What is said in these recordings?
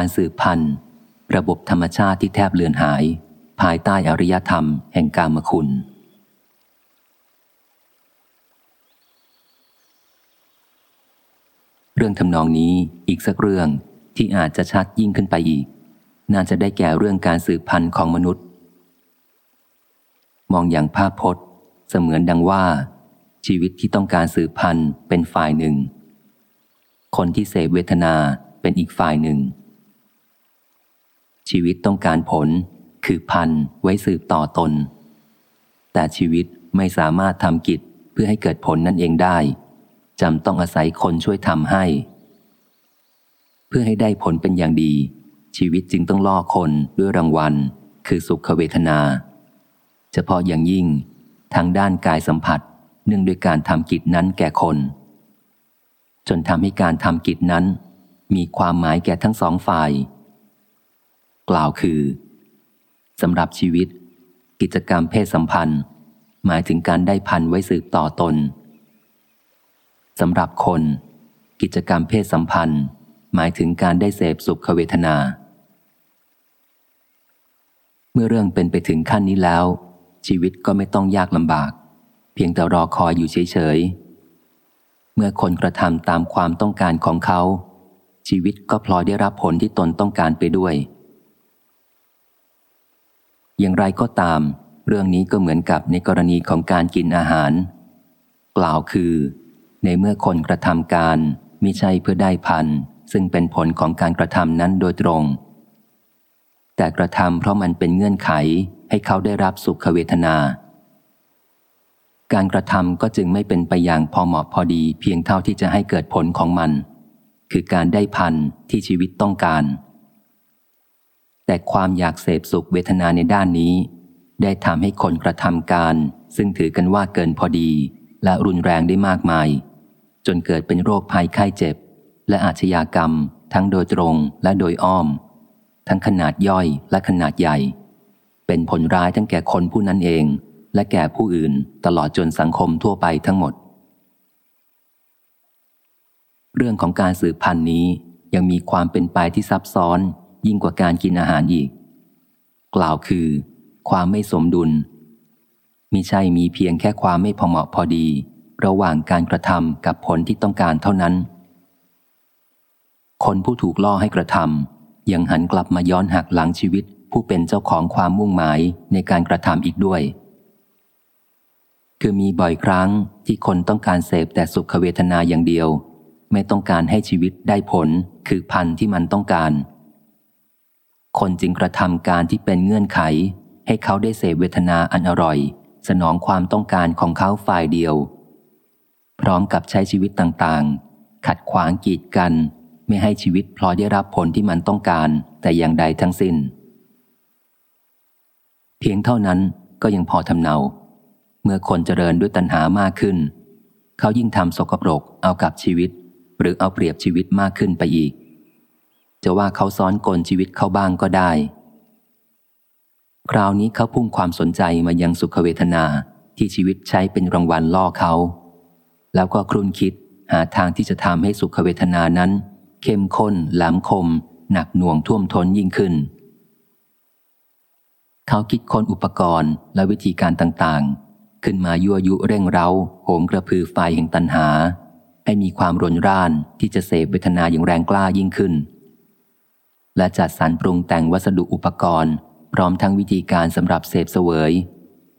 การสืบพันธุ์ระบบธรรมชาติที่แทบเลือนหาย ภายใต้อริยธรรมแห่งกามคุณ เรื่องทำนองนี้อีกสักเรื่องที่อาจจะชัดยิ่งขึ้นไปอีก น่าจะได้แก่เรื่องการสืบพันธุ์ของมนุษย์ มองอย่างภาพพจน์ เสมือนดังว่า ชีวิตที่ต้องการสืบพันธุ์เป็นฝ่ายหนึ่ง คนที่เสพเวทนาเป็นอีกฝ่ายหนึ่ง ชีวิตต้องการผล คือพันไว้สืบต่อตน แต่ชีวิตไม่สามารถทำกิจเพื่อให้เกิดผลนั่นเองได้จำต้องอาศัยคนช่วยทำให้ เพื่อให้ได้ผลเป็นอย่างดี ชีวิตจึงต้องล่อคนด้วยรางวัล คือสุขเวทนา เฉพาะอย่างยิ่งทางด้านกายสัมผัสเนื่องด้วยการทำกิจนั้นแก่คน จนทำให้การทำกิจนั้น มีความหมายแก่ทั้งสองฝ่าย กล่าวคือสำหรับชีวิต กิจกรรมเพศสัมพันธ์ หมายถึงการได้พันไว้สืบต่อตนสำหรับคน กิจกรรมเพศสัมพันธ์ หมายถึงการได้เสพสุขเวทนา เมื่อเรื่องเป็นไปถึงขั้นนี้แล้ว ชีวิตก็ไม่ต้องยากลำบาก เพียงแต่รอคอยอยู่เฉยๆ เมื่อคนกระทำตามความต้องการของเขา ชีวิตก็พลอยได้รับผลที่ตนต้องการไปด้วย อย่างไรก็ตาม เรื่องนี้ก็เหมือนกับในกรณีของการกินอาหาร กล่าวคือ ในเมื่อคนกระทำการมิใช่เพื่อได้พันซึ่งเป็นผลของการกระทำนั้นโดยตรง แต่กระทำเพราะมันเป็นเงื่อนไขให้เขาได้รับสุขเวทนา การกระทำก็จึงไม่เป็นไปอย่างพอเหมาะพอดีเพียงเท่าที่จะให้เกิดผลของมัน คือการได้พันที่ชีวิตต้องการ แต่ความอยากเสพสุขเวทนาในด้านนี้ ได้ทำให้คนกระทำการ ซึ่งถือกันว่าเกินพอดี และรุนแรงได้มากมาย จนเกิดเป็นโรคภัยไข้เจ็บ และอาชญากรรม ทั้งโดยตรงและโดยอ้อม ทั้งขนาดย่อยและขนาดใหญ่ เป็นผลร้ายทั้งแก่คนผู้นั้นเอง และแก่ผู้อื่นตลอดจนสังคมทั่วไปทั้งหมด เรื่องของการสืบพันธุ์นี้ยังมีความเป็นไปที่ซับซ้อน ยิ่งกว่าการกินอาหารอีก กล่าวคือ ความไม่สมดุลมิใช่มีเพียงแค่ความไม่พอเหมาะพอดี ระหว่างการกระทำกับผลที่ต้องการเท่านั้น คนผู้ถูกล่อให้กระทำยังหันกลับมาย้อนหักหลังชีวิต ผู้เป็นเจ้าของความมุ่งหมายในการกระทำอีกด้วย คือมีบ่อยครั้งที่คนต้องการเสพแต่สุขเวทนาอย่างเดียว ไม่ต้องการให้ชีวิตได้ผลคือพันที่มันต้องการ คนจึงกระทำการที่เป็นเงื่อนไข ให้เขาได้เสพเวทนาอันอร่อย สนองความต้องการของเขาฝ่ายเดียว พร้อมกับใช้ชีวิตต่างๆ ขัดขวางกีดกัน ไม่ให้ชีวิตพลอยได้รับผลที่มันต้องการแต่อย่างใดทั้งสิน้น เพียงเท่านั้นก็ยังพอทำเนา เมื่อคนเจริญด้วยตัณหามากขึ้น เขายิ่งทำสกปรกเอากับชีวิต หรือเอาเปรียบชีวิตมากขึ้นไปอีก จะว่าเขาซ้อนกลชีวิตเขาบ้างก็ได้ คราวนี้เขาพุ่งความสนใจมายังสุขเวทนาที่ชีวิตใช้เป็นรางวัลล่อเขา แล้วก็ครุ่นคิดหาทางที่จะทำให้สุขเวทนานั้น เข้มข้นแหลมคม หนักหน่วงท่วมท้นยิ่งขึ้น เขาคิดค้นอุปกรณ์และวิธีการต่างๆ ขึ้นมายั่วยุเร่งเร้าโหมกระพือไฟแห่งตันหา ให้มีความรนร่านที่จะเสพเวทนาอย่างแรงกล้ายิ่งขึ้น และจัดสรรปรุงแต่งวัสดุอุปกรณ์ พร้อมทั้งวิธีการสำหรับเสพเสวย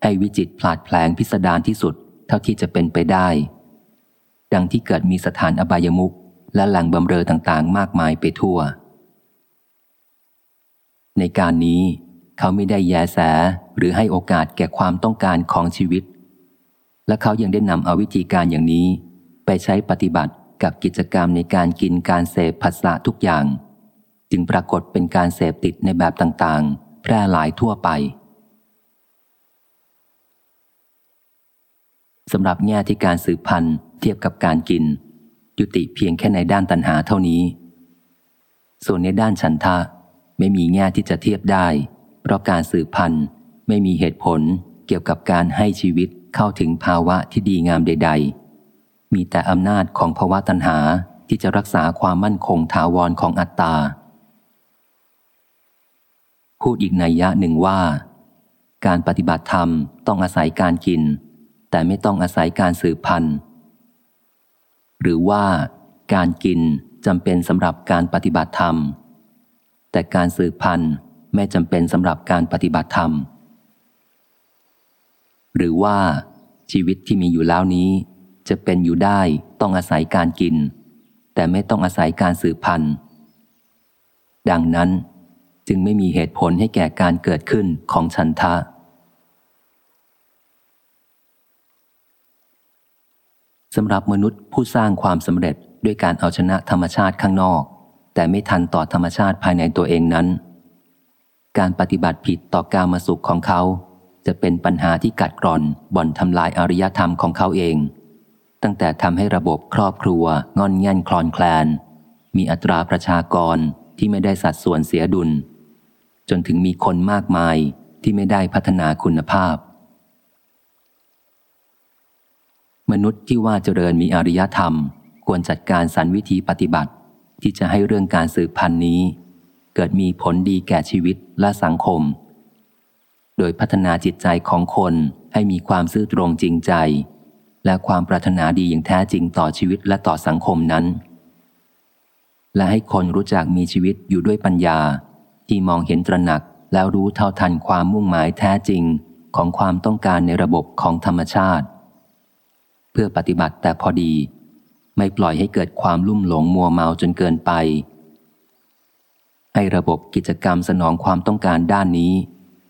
ให้วิจิตพลาดแผลงพิสดารที่สุด เท่าที่จะเป็นไปได้ ดังที่เกิดมีสถานอบายมุกและแหล่งบำเรอต่างๆ มากมายไปทั่ว ในการนี้เขาไม่ได้แยแสหรือให้โอกาสแก่ความต้องการของชีวิต และเขายังได้นำเอาวิธีการอย่างนี้ ไปใช้ปฏิบัติกับกิจกรรมในการกินการเสพผัสสะทุกอย่าง จึงปรากฏเป็นการเสพติดในแบบต่างๆ แพร่หลายทั่วไปสำหรับแง่ที่การสืบพันธุ์เทียบกับการกิน ยุติเพียงแค่ในด้านตัณหาเท่านี้ ส่วนในด้านฉันทะไม่มีแง่ที่จะเทียบได้ เพราะการสืบพันธุ์ไม่มีเหตุผลเกี่ยวกับการให้ชีวิตเข้าถึงภาวะที่ดีงามใด ๆ มีแต่อำนาจของภาวะตัณหาที่จะรักษาความมั่นคงถาวรของอัตตา พูดอีกในยะหนึ่งว่า การปฏิบัติธรรมต้องอาศัยการกิน แต่ไม่ต้องอาศัยการสืบพันธุ์ หรือว่า การกินจำเป็นสำหรับการปฏิบัติธรรม แต่การสืบพันธุ์ไม่จำเป็นสำหรับการปฏิบัติธรรม หรือว่า ชีวิตที่มีอยู่แล้วนี้ จะเป็นอยู่ได้ต้องอาศัยการกิน แต่ไม่ต้องอาศัยการสืบพันธุ์ ดังนั้น จึงไม่มีเหตุผลให้แก่การเกิดขึ้นของฉันทะ สำหรับมนุษย์ผู้สร้างความสำเร็จด้วยการเอาชนะธรรมชาติข้างนอก แต่ไม่ทันต่อธรรมชาติภายในตัวเองนั้น การปฏิบัติผิดต่อการมาสุขของเขา จะเป็นปัญหาที่กัดกร่อนบ่อนทำลายอารยธรรมของเขาเอง ตั้งแต่ทำให้ระบบครอบครัวงอนแง่นคลอนแคลน มีอัตราประชากรที่ไม่ได้สัดส่วนเสียดุล จนถึงมีคนมากมายที่ไม่ได้พัฒนาคุณภาพ มนุษย์ที่ว่าเจริญมีอารยธรรม ควรจัดการสรรวิธีปฏิบัติ ที่จะให้เรื่องการสืบพันธุ์นี้ เกิดมีผลดีแก่ชีวิตและสังคม โดยพัฒนาจิตใจของคนให้มีความซื่อตรงจริงใจ และความปรารถนาดีอย่างแท้จริงต่อชีวิตและต่อสังคมนั้น และให้คนรู้จักมีชีวิตอยู่ด้วยปัญญา ที่มองเห็นตระหนักแล้วรู้เท่าทันความมุ่งหมายแท้จริงของความต้องการในระบบของธรรมชาติ เพื่อปฏิบัติแต่พอดี ไม่ปล่อยให้เกิดความลุ่มหลงมัวเมาจนเกินไป ให้ระบบกิจกรรมสนองความต้องการด้านนี้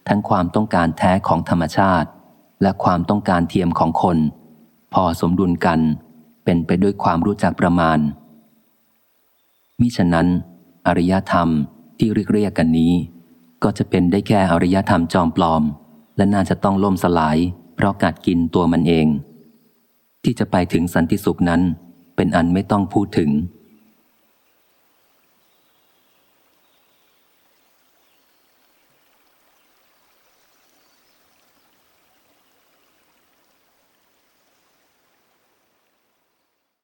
ทั้งความต้องการแท้ของธรรมชาติ และความต้องการเทียมของคน พอสมดุลกัน เป็นไปด้วยความรู้จักประมาณมิฉะนั้น อริยธรรม ที่เรียกเรียกกันนี้ ก็จะเป็นได้แค่อริยธรรมจอมปลอม และน่าจะต้องล่มสลาย เพราะกัดกินตัวมันเอง ที่จะไปถึงสันติสุขนั้น เป็นอันไม่ต้องพูดถึง